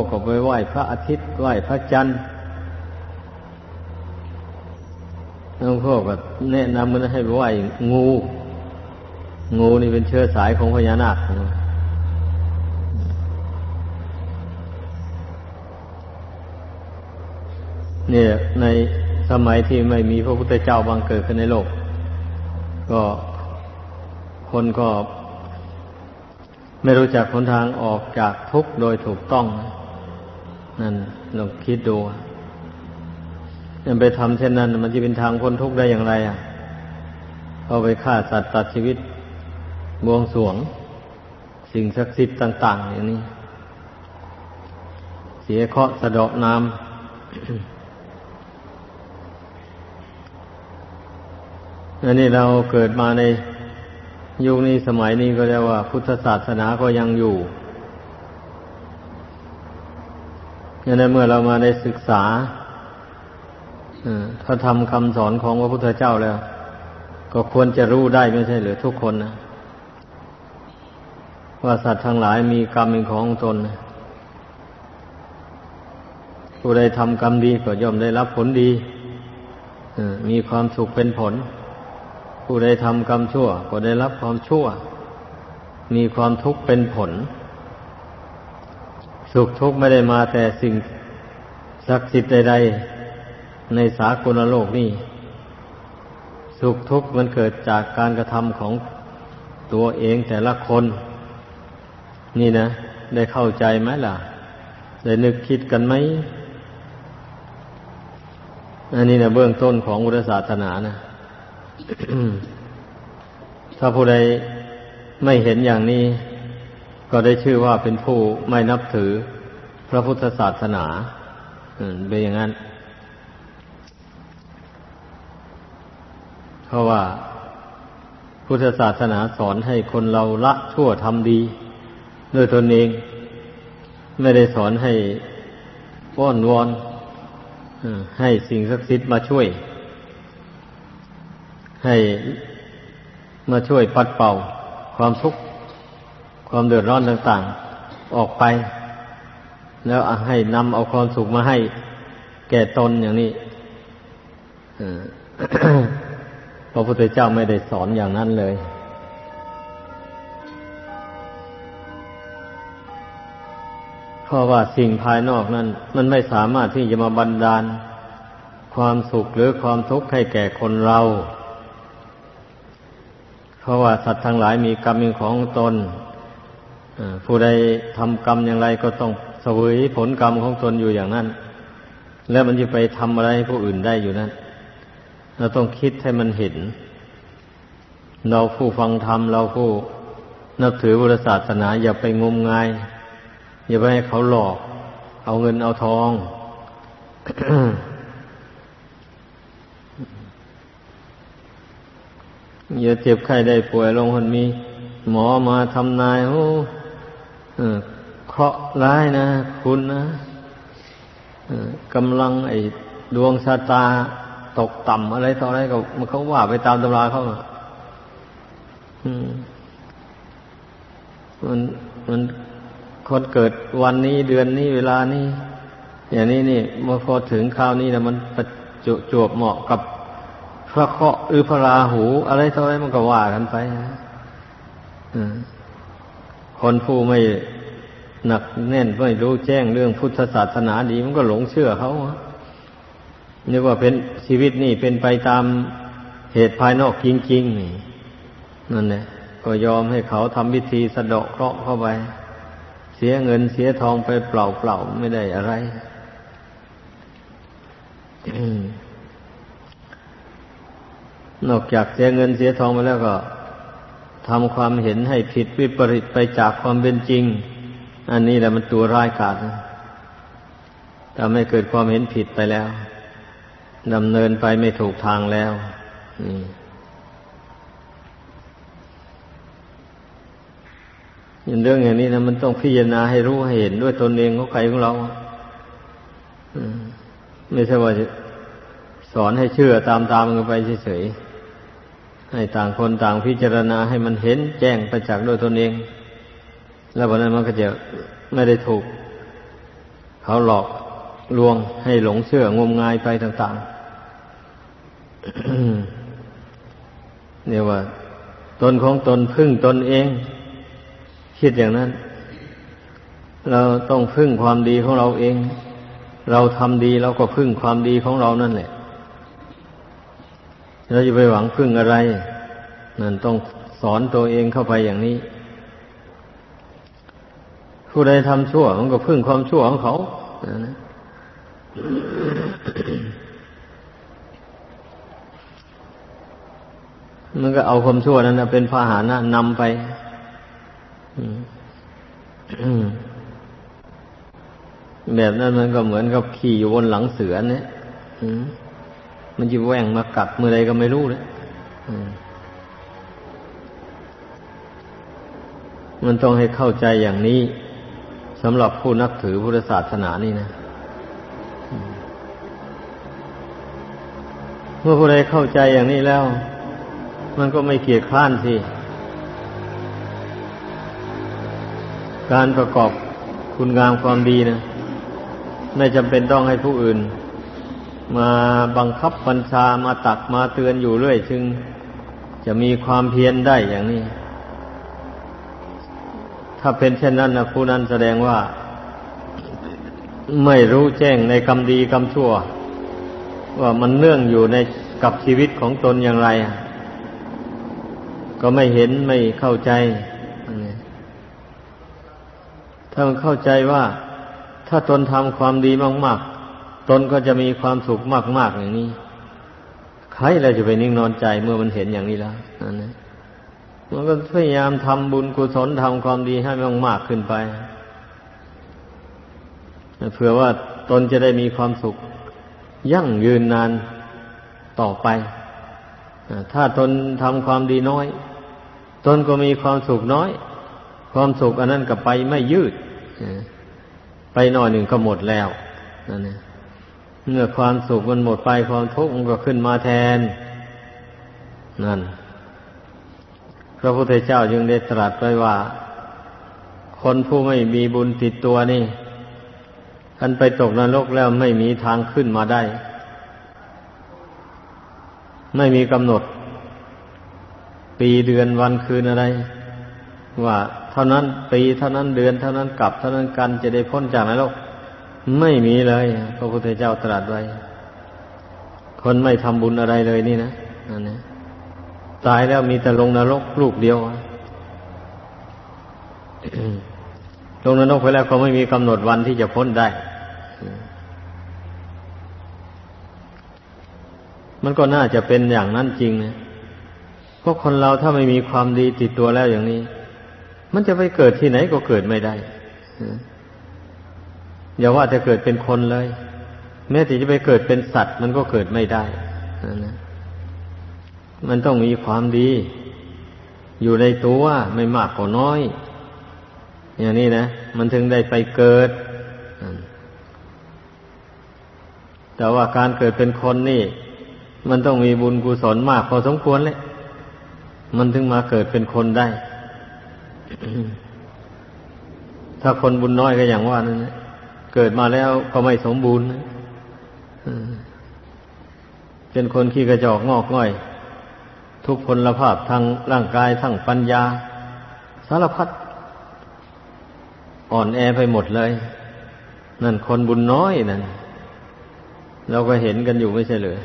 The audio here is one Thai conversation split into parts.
วกก็ไปไหว้พระอาทิตย์ไหว้พระจันทร์บางพวกก็แนะนำมันให้ไปไหว้งู งูนี่เป็นเชื้อสายของพญานาคเนี่ยในสมัยที่ไม่มีพระพุทธเจ้าบังเกิดขึ้นในโลก ก็คนก็ไม่รู้จักหนทางออกจากทุกข์โดยถูกต้องนั่ นั่นลองคิดดูยังไปทำเช่นนั้น มันจะเป็นทางพ้นทุกข์ได้อย่างไร อะเอาไปฆ่าสัตว์ตัดชีวิตบวงสวง สิ่งศักดิ์สิทธิ์ต่าง ๆ อย่างนี้ เสียเคาะสะดอกน้ำอันนี้เราเกิดมาในยุคนี้สมัยนี้ก็เรียกว่า พุทธศาสนาก็ยังอยู่ ยันเมื่อเรามาได้ศึกษาพระธรรมคำสอนของพระพุทธเจ้าแล้ว ก็ควรจะรู้ได้ไม่ใช่หรือทุกคนนะว่าสัตว์ทั้งหลายมีกรรมเป็นของตนผู้ใดทำกรรมดีก็ย่อมได้รับผลดีมีความสุขเป็นผล ผู้ใดทำกรรมชั่ว ก็ได้รับความชั่ว มีความทุกข์เป็นผล สุขทุกข์ไม่ได้มาแต่สิ่งศักดิ์สิทธิ์ใดๆ ในสากลโลกนี่ สุขทุกข์มันเกิดจากการกระทำของตัวเองแต่ละคน นี่นะ ได้เข้าใจไหมล่ะ ได้นึกคิดกันไหมอันนี้นะเบื้องต้นของพุทธศาสนานะถ้าผู้ใดไม่เห็นอย่างนี้ ก็ได้ชื่อว่าเป็นผู้ไม่นับถือพระพุทธศาสนาเป็นอย่างนั้น เพราะว่าพุทธศาสนาสอนให้คนเราละชั่วทำดีด้วยตนเอง ไม่ได้สอนให้ป้อนวอนให้สิ่งศักดิ์สิทธิ์มาช่วย ให้มาช่วยปัดเป่าความทุกข์ ความเดือดร้อนต่างๆ ออกไป แล้วให้นำเอาความสุขมาให้แก่ตนอย่างนี้พระพุทธเจ้าไม่ได้สอนอย่างนั้นเลย เพราะว่าสิ่งภายนอกนั้น มันไม่สามารถที่จะมาบันดาล ความสุขหรือความทุกข์ให้แก่คนเรา เพราะว่าสัตว์ทั้งหลายมีกรรมเป็นของตน ผู้ใดทำกรรมอย่างไรก็ต้องเสวยผลกรรมของตนอยู่อย่างนั้น แล้วมันจะไปทำอะไรให้ผู้อื่นได้อยู่นั้นเราต้องคิดให้มันเห็น เราผู้ฟังธรรมเราผู้นับถือบุรศาสนา อย่าไปงมงาย อย่าไปให้เขาหลอก เอาเงินเอาทองอย่าเจ็บไข้ได้ป่วยลงคนมี หมอมาทำนายโอ้ เคราะห์ร้ายนะ คุณนะกำลังไอ้ดวงชะตาตกต่ำอะไรต่ออะไรก็มันเขาว่าไปตามตำราเขามันมันคนเกิดวันนี้เดือนนี้เวลานี้อย่างนี้นี่เมื่อพอถึงคราวนี้นะมันประจจวบเหมาะกับพระเคราะหรือพระราหู อะไรต่ออะไรมันก็ว่ากันไป คนผู้ไม่หนักแน่นไม่รู้แจ้งเรื่องพุทธศาสนาดีมันก็หลงเชื่อเขาเรียกว่าเป็นชีวิตนี่เป็นไปตามเหตุภายนอกจริงๆนี่นั่นแหละก็ยอมให้เขาทำพิธีสะเดาะเคราะห์เข้าไป เสียเงินเสียทองไปเปล่าๆไม่ได้อะไรนอกจากเสียเงินเสียทองไปแล้วก็ ทำความเห็นให้ผิดวิปริตไปจากความเป็นจริง อันนี้แหละมันตัวร้ายกาจทำให้เกิดความเห็นผิดไปแล้วดำเนินไปไม่ถูกทางแล้วนี่เรื่องอย่างนี้นะมันต้องพิจารณาให้รู้ให้เห็นด้วยตนเองของใครของเราไม่ใช่ว่าสอนให้เชื่อตามตามกันไปเฉยๆ ให้ต่างคนต่างพิจารณาให้มันเห็นแจ้งประจักษ์ด้วยตนเอง แล้ววันนั้นมันก็จะไม่ได้ถูก เขาหลอกลวงให้หลงเชื่องมงายไปต่างๆเนี่ยว่า ตนของตนพึ่งตนเอง คิดอย่างนั้น เราต้องพึ่งความดีของเราเอง เราทำดีเราก็พึ่งความดีของเรานั่นแหละ เราจะไปหวังพึ่งอะไร นั่นต้องสอนตัวเองเข้าไปอย่างนี้ ผู้ใดทำชั่วมันก็พึ่งความชั่วของเขานะมันก็เอาความชั่วนั้นเป็นพาหานะนำไปแบบนั้นมันก็เหมือนกับขี่อยู่บนหลังเสือเนี่ย มันจะแหว่งมากัดเมื่อไรก็ไม่รู้เลยมันต้องให้เข้าใจอย่างนี้สำหรับผู้นับถือพุทธศาสนานี่นะ เมื่อผู้ใดเข้าใจอย่างนี้แล้ว มันก็ไม่เกียดคร้านสิการประกอบคุณงามความดีนะ ไม่จำเป็นต้องให้ผู้อื่น มาบังคับบัญชามาตักมาเตือนอยู่เรื่อยจึง จะมีความเพียรได้อย่างนี้ ถ้าเป็นเช่นนั้นนะผู้นั้นแสดงว่า ไม่รู้แจ้งในกรรมดีกรรมชั่ว ว่ามันเนื่องอยู่ในกับชีวิตของตนอย่างไร ก็ไม่เห็นไม่เข้าใจ ถ้ามันเข้าใจว่า ถ้าตนทำความดีมาก ๆ ตนก็จะมีความสุขมากๆอย่างนี้ ใครเราจะไปนิ่งนอนใจเมื่อมันเห็นอย่างนี้แล้วนั่นนะมันก็พยายามทำบุญกุศลทำความดีให้มากๆขึ้นไปเพื่อว่าตนจะได้มีความสุข ยั่งยืนนานต่อไป ถ้าตนทำความดีน้อย ตนก็มีความสุขน้อย ความสุขอันนั้นก็ไปไม่ยืด ไปหน่อยหนึ่งก็หมดแล้วนั่นเอง เมื่อความสุขมันหมดไปความทุกข์มันก็ขึ้นมาแทน นั่น พระพุทธเจ้าจึงได้ตรัสไว้ว่า คนผู้ไม่มีบุญติดตัวนี่ท่านไปตกนรกแล้วไม่มีทางขึ้นมาได้ ไม่มีกำหนด ปีเดือนวันคืนอะไร ว่า เท่านั้นปีเท่านั้นเดือนเท่านั้นกลับ เท่านั้นกันจะได้พ้นจากนรก ไม่มีเลยพระพุทธเจ้าตรัสไว้ คนไม่ทำบุญอะไรเลยนี่นะนั่นนะตายแล้วมีแต่ลงนรกลูกเดียวลงนรกไปแล้วเขาไม่มีกำหนดวันที่จะพ้นได้ มันก็น่าจะเป็นอย่างนั้นจริงนะเพราะคนเราถ้าไม่มีความดีติดตัวแล้วอย่างนี้ มันจะไปเกิดที่ไหนก็เกิดไม่ได้ อย่าว่าจะเกิดเป็นคนเลย แม้แต่จะไปเกิดเป็นสัตว์ มันก็เกิดไม่ได้นะมันต้องมีความดี อยู่ในตัวไม่มากก็น้อย อย่างนี้นะมันถึงได้ไปเกิด แต่ว่าการเกิดเป็นคนนี่ มันต้องมีบุญกุศลมากพอสมควรเลยมันถึงมาเกิดเป็นคนได้ ถ้าคนบุญน้อยก็อย่างว่านั่น เกิดมาแล้วก็ไม่สมบูรณ์เป็นคนขี้กระจอกงอกง่อย ทุกพลภาพทางร่างกายทั้งปัญญา สารพัดอ่อนแอไปหมดเลย นั่นคนบุญน้อยนั่นเราก็เห็นกันอยู่ไม่ใช่เลย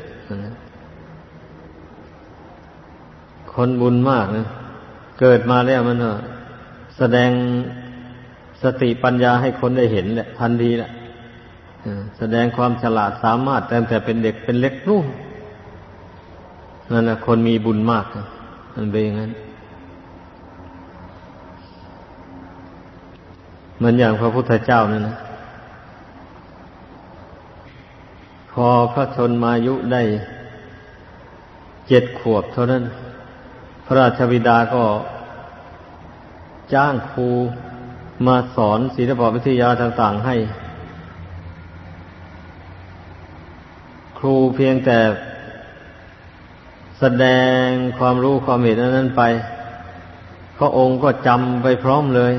คนบุญมากนะเกิดมาแล้วมันแสดง สติปัญญาให้คนได้เห็นแหละทันทีแหละแสดงความฉลาดสามารถแต่แต่เป็นเด็กเป็นเล็กนุ่มนั่นแหละคนมีบุญมากมันเป็นอย่างนั้นเหมือนอย่างพระพุทธเจ้านั่นนะพอพระชนมายุได้เจ็ดขวบเท่านั้น พระราชบิดาก็จ้างครู มาสอนศิลปวิทยาต่างๆให้ ครูเพียงแต่แสดงความรู้ความเห็นนั้นไป พระองค์ก็จำไปพร้อมเลย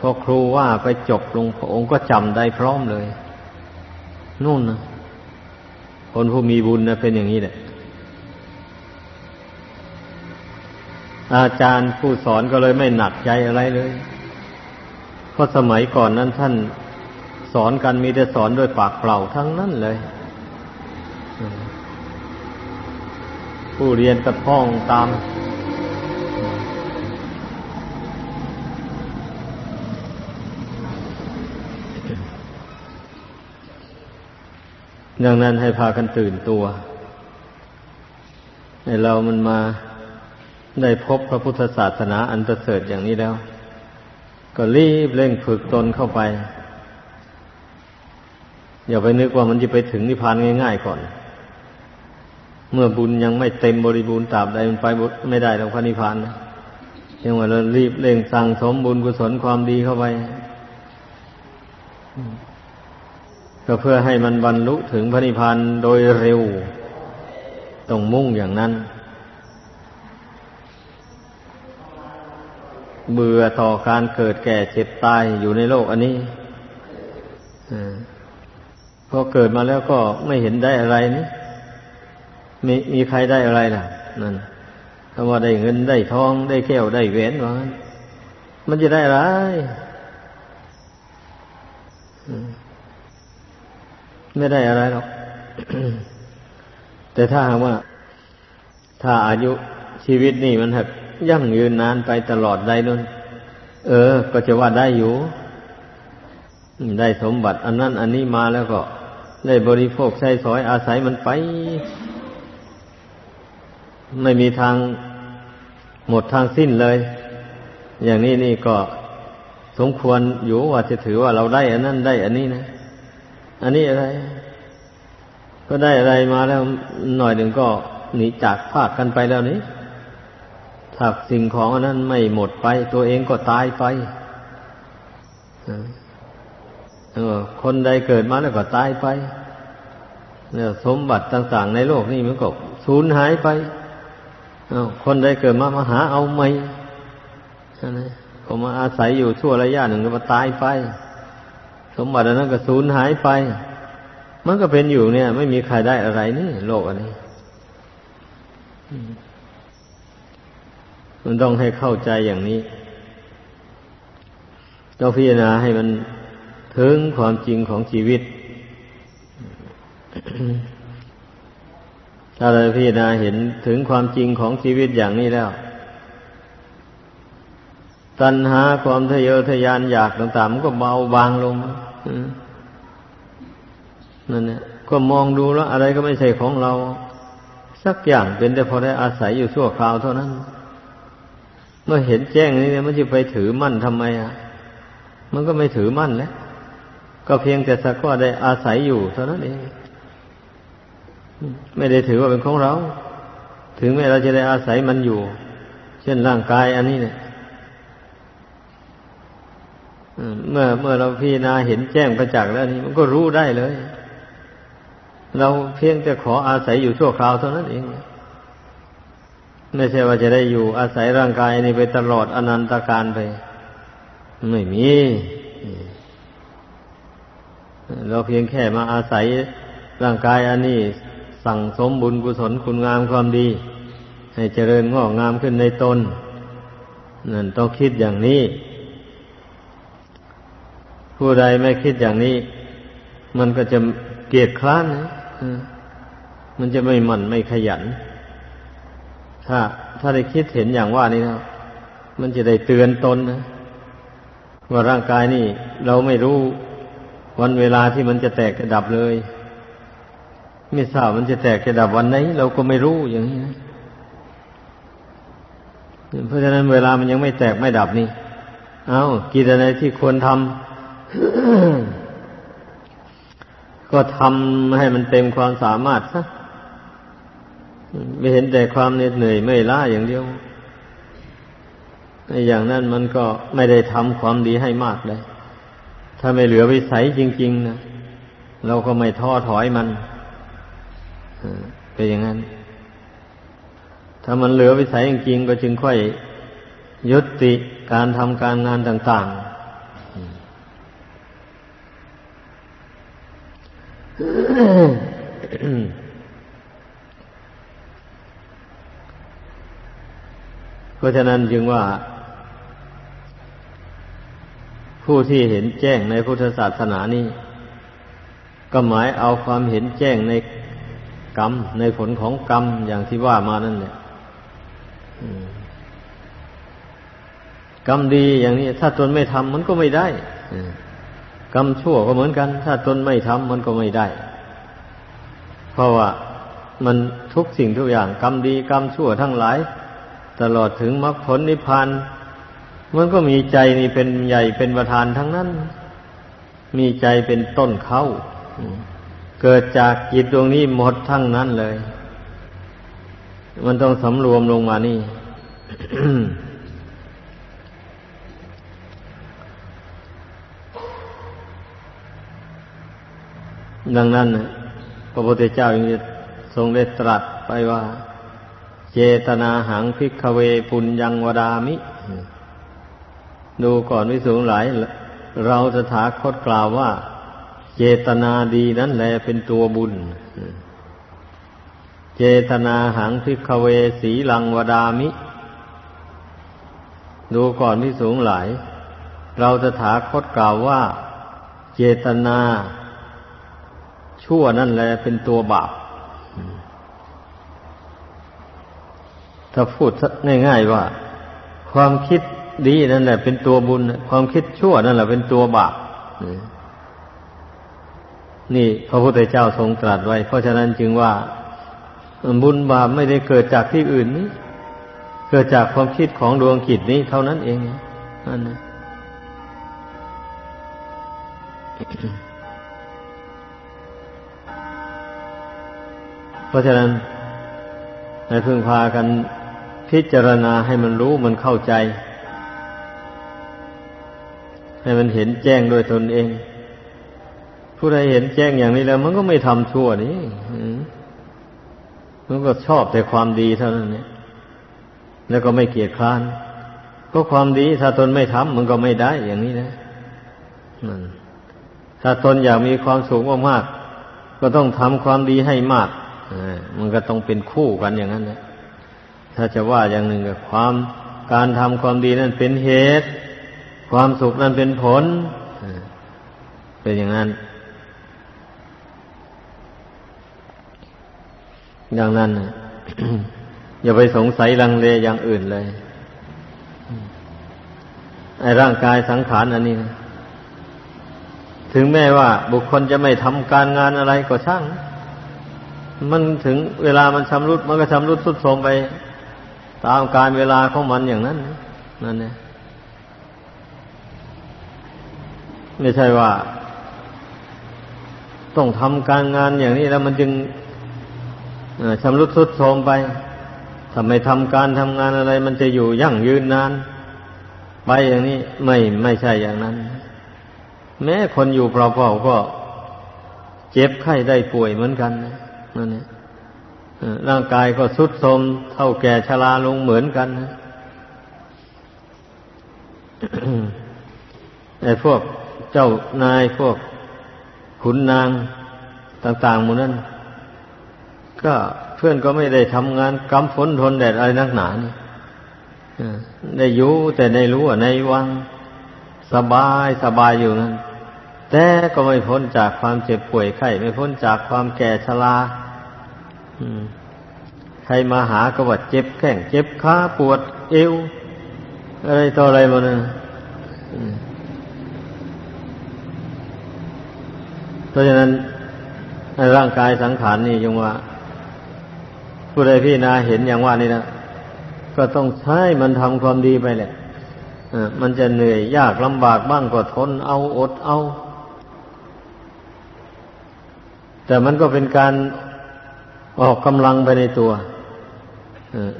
พอครูว่าไปจบลงพระองค์ก็จำได้พร้อมเลย นู่นนะคนผู้มีบุญนะเป็นอย่างนี้แหละอาจารย์ผู้สอนก็เลยไม่หนักใจอะไรเลย ราะสมัยก่อนนั้นท่านสอนกันมีแต่สอนด้วยปากเปล่าทั้งนั้นเลย ผู้เรียนกระท่องตาม ดังนั้นให้พากันตื่นตัว ให้เรามันมาได้พบพระพุทธศาสนาอันประเสริฐอย่างนี้แล้ว ก็รีบเร่งฝึกตนเข้าไป อย่าไปนึกว่ามันจะไปถึงนิพพานง่าย ๆ ก่อน เมื่อบุญยังไม่เต็มบริบูรณ์ตราบใดมันไปไม่ได้หรอกพระนิพพานนะยังว่าเรารีบเร่งสั่งสมบุญกุศลความดีเข้าไปก็เพื่อให้มันบรรลุถึงพระนิพพานโดยเร็ว ต้องมุ่งอย่างนั้น เบื่อต่อการเกิดแก่เจ็บตายอยู่ในโลกอันนี้พอเกิดมาแล้วก็ไม่เห็นได้อะไรนี่มีมีใครได้อะไรล่ะ นั่นคำว่าได้เงินได้ทองได้แก้วได้แหวนว่ามันจะได้อะไรไม่ได้อะไรหรอก แต่ถ้าหากว่า ถ้าอายุชีวิตนี่มันหัก ยั่งยืนนานไปตลอดได้นู่นเออ ก็จะว่าได้อยู่ ได้สมบัติอันนั้นอันนี้มาแล้วก็ ได้บริโภคใช้สอยอาศัยมันไป ไม่มีทางหมดทางสิ้นเลย อย่างนี้นี่ก็สมควรอยู่ว่าจะถือว่าเราได้ อันนั้นได้ อันนี้นะ อันนี้อะไร ก็ได้อะไรมาแล้วหน่อยหนึ่งก็หนีจากภาคกันไปแล้วนี้ ถ้าสิ่งของอันนั้นไม่หมดไป ตัวเองก็ตายไปคนใดเกิดมาแล้วก็ตายไปเนี่ยสมบัติต่างๆในโลกนี้มันก็สูญหายไปคนใดเกิดมามาหาเอาไม่นะก็มาอาศัยอยู่ชั่วระยะหนึ่งก็มาตายไป สมบัติอันนั้นก็สูญหายไป มันก็เป็นอยู่เนี่ย ไม่มีใครได้อะไรนี่ โลกอันนี้ มันต้องให้เข้าใจอย่างนี้ต้องพิจารณาให้มันถึงความจริงของชีวิต ถ้าเราพิจารณาเห็นถึงความจริงของชีวิตอย่างนี้แล้ว ตัณหาความทะเยอทะยานอยากต่างๆมันก็เบาบางลงนั่นเนี่ยก็มองดูแล้ว อะไรก็ไม่ใช่ของเรา สักอย่างเป็นแต่พอได้อาศัยอยู่ชั่วคราวเท่านั้น เมื่อเห็นแจ้งนี่เนี่ยมันจะไปถือมั่นทำไมอะ มันก็ไม่ถือมั่นแล้วก็เพียงแต่สักว่าได้อาศัยอยู่เท่านั้นเอง ไม่ได้ถือว่าเป็นของเรา ถึงแม้เราจะได้อาศัยมันอยู่ เช่นร่างกายอันนี้เนี่ยเมื่อเมื่อเราพิจารณาเห็นแจ้งประจักษ์แล้วนี่มันก็รู้ได้เลย เราเพียงแต่ขออาศัยอยู่ชั่วคราวเท่านั้นเอง ไม่ใช่ว่าจะได้อยู่อาศัยร่างกายนี้ไปตลอดอนันตการไป ไม่มีเราเพียงแค่มาอาศัยร่างกายอันนี้สั่งสมบุญกุศลคุณงามความดี ให้เจริญงอกงามขึ้นในตนนั่นต้องคิดอย่างนี้ ผู้ใดไม่คิดอย่างนี้ มันก็จะเกียดคร้านนะมันจะไม่หมั่นไม่ขยัน ถ้าถ้าได้คิดเห็นอย่างว่านี้นะมันจะได้เตือนตนนะว่าร่างกายนี่ เราไม่รู้วันเวลาที่มันจะแตกกระดับเลย ไม่ทราบมันจะแตกกระดับวันไหน เราก็ไม่รู้อย่างนี้นะเพราะฉะนั้นเวลามันยังไม่แตกไม่ดับนี่ เอากิจอะไรที่ควรทำก็ทำให้มันเต็มความสามารถซะ ไม่เห็นแต่ความเหนื่อยไม่ล้าอย่างเดียวในอย่างนั้นมันก็ไม่ได้ทำความดีให้มากเลย ถ้าไม่เหลือวิสัยจริง ๆ นะเราก็ไม่ท้อถอยมันเป็นอย่างนั้น ถ้ามันเหลือวิสัยจริงๆก็จึงค่อยยุติการทำการงานต่าง ๆ เพราะฉะนั้นจึงว่า ผู้ที่เห็นแจ้งในพุทธศาสนานี้ ก็หมายเอาความเห็นแจ้งในกรรม ในผลของกรรมอย่างที่ว่ามานั่นเนี่ยกรรมดีอย่างนี้ ถ้าตนไม่ทำมันก็ไม่ได้กรรมชั่วก็เหมือนกัน ถ้าตนไม่ทำมันก็ไม่ได้ เพราะว่ามันทุกสิ่งทุกอย่าง กรรมดีกรรมชั่วทั้งหลาย ตลอดถึงมรรคผลนิพพานมันก็มีใจนี่เป็นใหญ่เป็นประธานทั้งนั้น มีใจเป็นต้นเขาเกิดจากจิตดวงนี้หมดทั้งนั้นเลย มันต้องสำรวมลงมานี่ดังนั้นพระพุทธเจ้ายังทรงได้ตรัสไปว่า เจตนาหังพิกเวปุญญังวดามิ ดูก่อนวิสูงหลาย เราจะถาคตกล่าวว่า เจตนาดีนั้นแหละเป็นตัวบุญ เจตนาหังพิกเวสีลังวดามิ ดูก่อนวิสูงหลาย เราจะถาคตกล่าวว่า เจตนา ชั่วนั่นแหละเป็นตัวบาป ถ้าพูดง่ายๆว่า ความคิดดีนั่นแหละ เป็นตัวบุญ ความคิดชั่วนั่นแหละเป็นตัวบาปนี่พระพุทธเจ้าทรงตรัสไว้ เพราะฉะนั้นจึงว่า บุญบาปไม่ได้เกิดจากที่อื่นนี้ เกิดจากความคิดของดวงกิจนี้เท่านั้นเองนั่นนะเพราะฉะนั้นให้พึงพากัน พิจารณาให้มันรู้มันเข้าใจ ให้มันเห็นแจ้งด้วยตนเอง ผู้ใดเห็นแจ้งอย่างนี้แล้ว มันก็ไม่ทำชั่วนี่มันก็ชอบแต่ความดีเท่านั้นเนี่ยแล้วก็ไม่เกียดคร้านก็ความดีถ้าตนไม่ทำมันก็ไม่ได้อย่างนี้นะถ้าตนอยากมีความสุขมากๆก็ต้องทำความดีให้มากมันก็ต้องเป็นคู่กันอย่างนั้นนะ ถ้าจะว่าอย่างหนึ่งกับความการทำความดีนั่นเป็นเหตุ ความสุขนั่นเป็นผล เป็นอย่างนั้น ดังนั้นอย่าไปสงสัยลังเลอย่างอื่นเลย ไอ้ร่างกายสังขารอันนี้นะถึงแม้ว่าบุคคลจะไม่ทำการงานอะไรก็ช่าง มันถึงเวลามันชำรุด มันก็ชำรุดสุดโทรมไป ตามการเวลาของมันอย่างนั้นนั่นเนี่ยไม่ใช่ว่า ต้องทำการงานอย่างนี้แล้วมันจึงชำรุดสุดโทรมไปถ้าไมทำการทำงานอะไร มันจะอยู่ยั่งยืนนาน ไปอย่างนี้ไม่ไม่ใช่อย่างนั้น แม้คนอยู่เปล่าๆก็เจ็บไข้ได้ป่วยเหมือนกันนะนั่นเนี่ย ร่างกายก็สุดโทมเท่าแก่ชราลงเหมือนกันนะไอ้พวกเจ้านายพวกขุนนางต่างๆหมดนั้นก็เพื่อนก็ไม่ได้ทำงานกำฝนทนแดดอะไรนักหนานี่ได้อยู่แต่ในรู้ว่าในวังสบายสบายอยู่นั้นแต่ก็ไม่พ้นจากความเจ็บป่วยไข้ไม่พ้นจากความแก่ชรา ใครมาหาก็ว่าเจ็บแข้งเจ็บขาปวดเอว อะไรต่ออะไรมาเนี่ยเพราะฉะนั้นร่างกายสังขารนี่ยังว่า ผู้ใดพี่นาเห็นอย่างว่านี่นะก็ต้องใช้มันทำความดีไปแหละมันจะเหนื่อยยากลำบากบ้างก็ทนเอาอดเอา แต่มันก็เป็นการ ออกกำลังไปในตัว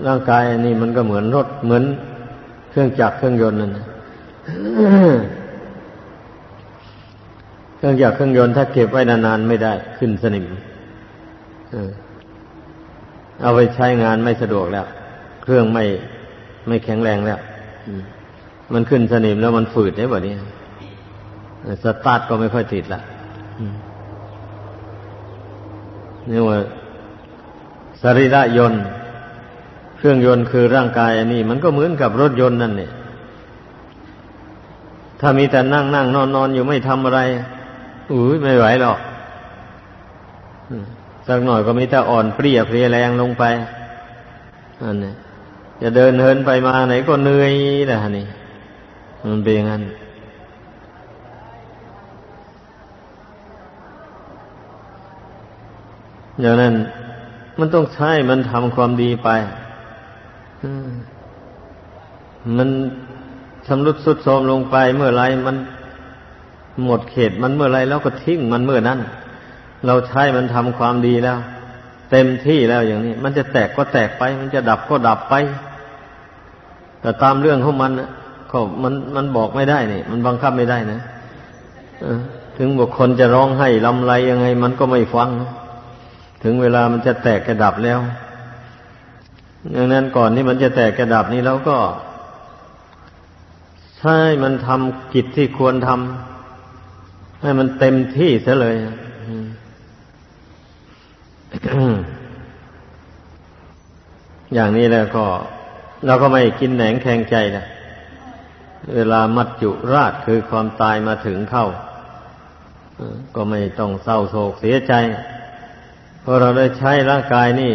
ร่างกายอันนี้มันก็เหมือนรถเหมือนเครื่องจักรเครื่องยนต์นั่นเครื่องจักรเครื่องยนต์ถ้าเก็บไว้นานๆไม่ได้ขึ้นสนิมเอาไปใช้งานไม่สะดวกแล้ว เครื่องไม่ไม่แข็งแรงแล้วมันขึ้นสนิมแล้วมันฝืดได้แบบนี้สตาร์ทก็ไม่ค่อยติดละนี่ว่า สรีระยนต์ เครื่องยนต์คือร่างกายอันนี้ มันก็เหมือนกับรถยนต์นั่นเนี่ยถ้ามีแต่นั่งนั่งนอนนอนอยู่ไม่ทำอะไรอุ้ยไม่ไหวหรอกสักหน่อยก็มีแต่อ่อนเปรี้ยเพลียแรงลงไปอันนี้จะเดินเหินไปมาไหนก็เหนื่อยแหละนี่ มันเป็นงั้นอย่างนั้น มันต้องใช้มันทำความดีไปมันชำรุดสุดโทรมลงไปเมื่อไรมันหมดเขตมันเมื่อไรแล้วก็ทิ้งมันเมื่อนั้น เราใช้มันทำความดีแล้ว เต็มที่แล้วอย่างนี้ มันจะแตกก็แตกไป มันจะดับก็ดับไป แต่ตามเรื่องของมันก็มันมันบอกไม่ได้นี่มันบังคับไม่ได้นะถึงบุคคลจะร้องให้ลำไรยังไง มันก็ไม่ฟัง ถึงเวลามันจะแตกกระดับแล้วดังนั้นก่อนที่มันจะแตกกระดับนี้เราก็ใช่มันทำกิจที่ควรทำให้มันเต็มที่เสียเลยอย่างนี้แล้วก็เราก็ไม่กินแหนงแข่งใจนะเวลามัจจุราชคือความตายมาถึงเข้าก็ไม่ต้องเศร้าโศกเสียใจ ราะเราได้ใช้ร่างกายนี่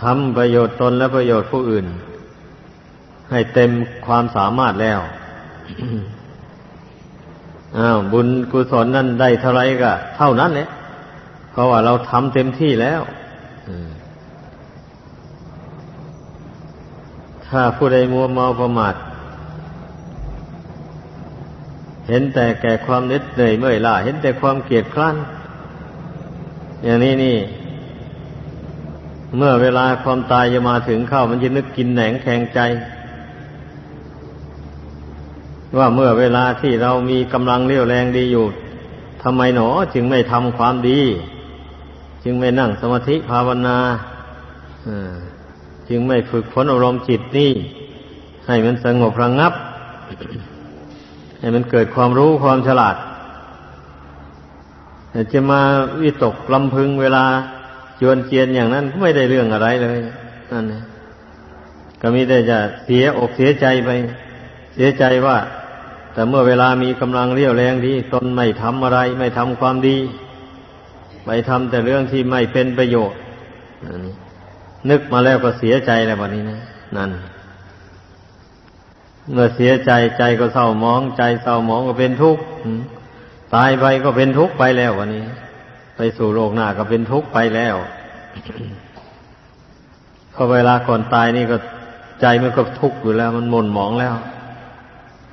ทำประโยชน์ตนและประโยชน์ผู้อื่น ให้เต็มความสามารถแล้วอ้าวบุญกุศลนั่นได้เท่าไรก็เท่านั้นแหละเพราะว่าเราทำเต็มที่แล้วถ้าผู้ใดมัวเมาประมาทเห็นแต่แก่ความนิดเหนื่อยเมื่อยล้าเห็นแต่ความเกียดคร้าน อย่างนี้นี่ เมื่อเวลาความตายจะมาถึงเข้ามันจะนึกกินแหนงแข็งใจ ว่าเมื่อเวลาที่เรามีกำลังเรี่ยวแรงดีอยู่ทำไมหนอจึงไม่ทำความดี จึงไม่นั่งสมาธิภาวนาจึงไม่ฝึกฝนอารมณ์จิตนี่ ให้มันสงบระงงับ ให้มันเกิดความรู้ความฉลาด จะมาวิตกลำพึงเวลาจวนเจียนอย่างนั้นก็ไม่ได้เรื่องอะไรเลยนั่นก็มีแต่จะเสียอกเสียใจไป เสียใจว่า แต่เมื่อเวลามีกำลังเรี่ยวแรงดีตนไม่ทำอะไร ไม่ทำความดีไปทำแต่เรื่องที่ไม่เป็นประโยชน์นึกมาแล้วก็เสียใจแล้ววันนี้นะนั่น เมื่อเสียใจใจก็เศร้ามอง ใจเศร้ามองก็เป็นทุกข์ ตายไปก็เป็นทุกข์ไปแล้ววันนี้ ไปสู่โลกหน้าก็เป็นทุกข์ไปแล้วพอเวลาก่อนตายนี่ก็ใจมันก็ทุกข์อยู่แล้ว มันหม่นหมองแล้ว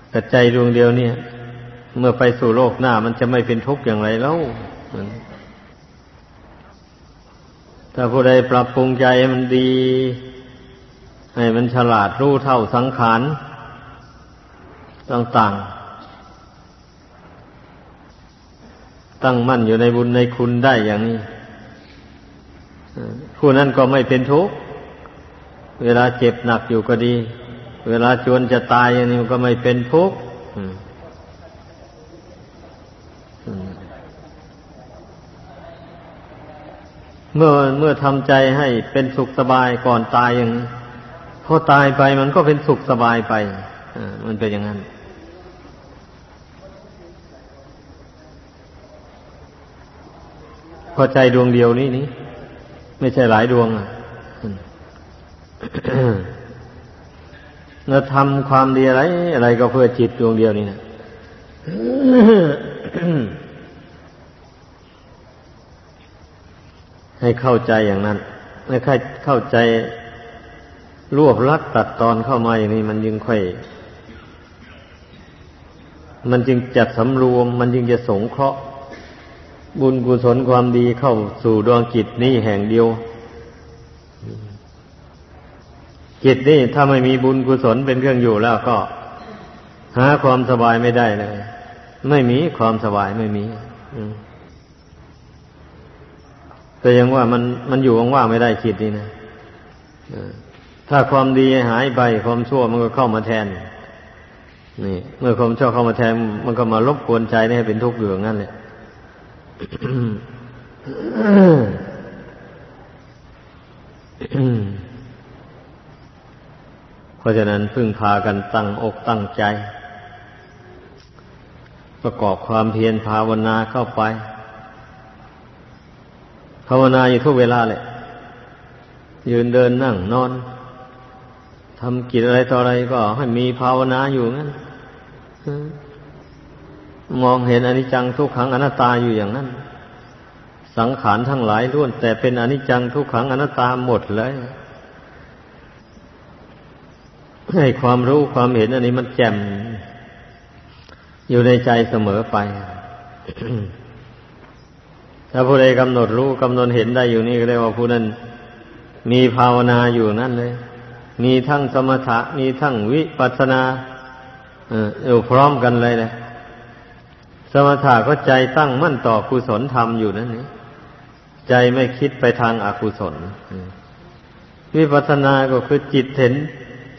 แต่ใจดวงเดียวเนี่ย เมื่อไปสู่โลกหน้ามันจะไม่เป็นทุกข์อย่างไรแล้วถ้าผู้ใดปรับปรุงใจมันดี ให้มันฉลาดรู้เท่าสังขารต่าง ๆ ตั้งมั่นอยู่ในบุญในคุณได้อย่างนี้ผู้นั้นก็ไม่เป็นทุกข์เวลาเจ็บหนักอยู่ก็ดี เวลาจวนจะตายอย่างนี้มันก็ไม่เป็นทุกข์เมื่อเมื่อทำใจให้เป็นสุขสบายก่อนตายอย่างนี้พอตายไปมันก็เป็นสุขสบายไปมันเป็นอย่างนั้น พอใจดวงเดียวนี้นี่ไม่ใช่หลายดวงอะเราทำความดีอะไร อะไรก็เพื่อจิตดวงเดียวนี่นะให้เข้าใจอย่างนั้นไม่ค่อยเข้าใจรวบลัดตัดตอนเข้ามาอย่างนี้ มันยังค่อย มันจึงจัดสำรวม มันจึงจะสงเคราะห์ บุญกุศลความดีเข้าสู่ดวงจิตนี้แห่งเดียว จิตนี่ถ้าไม่มีบุญกุศลเป็นเครื่องอยู่แล้วก็ หาความสบายไม่ได้เลย ไม่มีความสบายไม่มีแต่ยังว่ามันมันอยู่ว่างๆไม่ได้จิตนี่นะถ้าความดีหายไปความชั่วมันก็เข้ามาแทน นี่ เมื่อความชั่วเข้ามาแทน มันก็มารบกวนใจให้เป็นทุกข์อยู่องั้นเลย เพราะฉะนั้นพึ่งพากันตั้งอกตั้งใจ ประกอบความเพียรภาวนาเข้าไป ภาวนาอยู่ทุกเวลาแหละยืนเดินนั่งนอนทำกิจอะไรต่ออะไรก็ให้มีภาวนาอยู่งั้น มองเห็นอนิจจังทุกขังอนัตตาอยู่อย่างนั้น สังขารทั้งหลายล้วน แต่เป็นอนิจจังทุกขังอนัตตาหมดเลยให้ความรู้ความเห็นอันนี้มันแจ่มอยู่ในใจเสมอไป ถ้าผู้ใดกำหนดรู้กำหนดเห็นได้อยู่นี่ก็เรียกว่าผู้นั้นมีภาวนาอยู่นั่นเลย มีทั้งสมถะ มีทั้งวิปัสสนาอยู่พร้อมกันเลยนะ มถะก็ใจตั้งมั่นต่อกุศลธรรมอยู่นั่นนี่ใจไม่คิดไปทางอากุศลวิปัสสนาก็คือจิตเห็น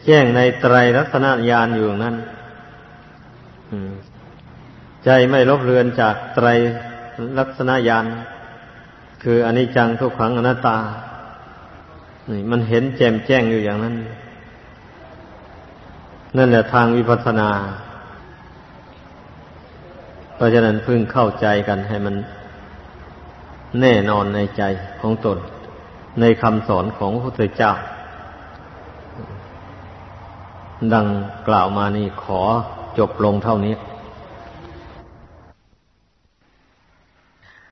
แจ้งในไตรลักษณะญาณอยู่นั้นใจไม่ลบเลือนจากไตรลักษณะญาณคืออนิจจังทุกขังอนัตตานี่มันเห็นแจ่มแจ้งอยู่อย่างนั้น นั่นแหละทางวิปัสสนา เพราะฉะนั้นพึ่งเข้าใจกันให้มันแน่นอนในใจของตน ในคำสอนของพระพุทธเจ้า ดังกล่าวมานี่ขอจบลงเท่านี้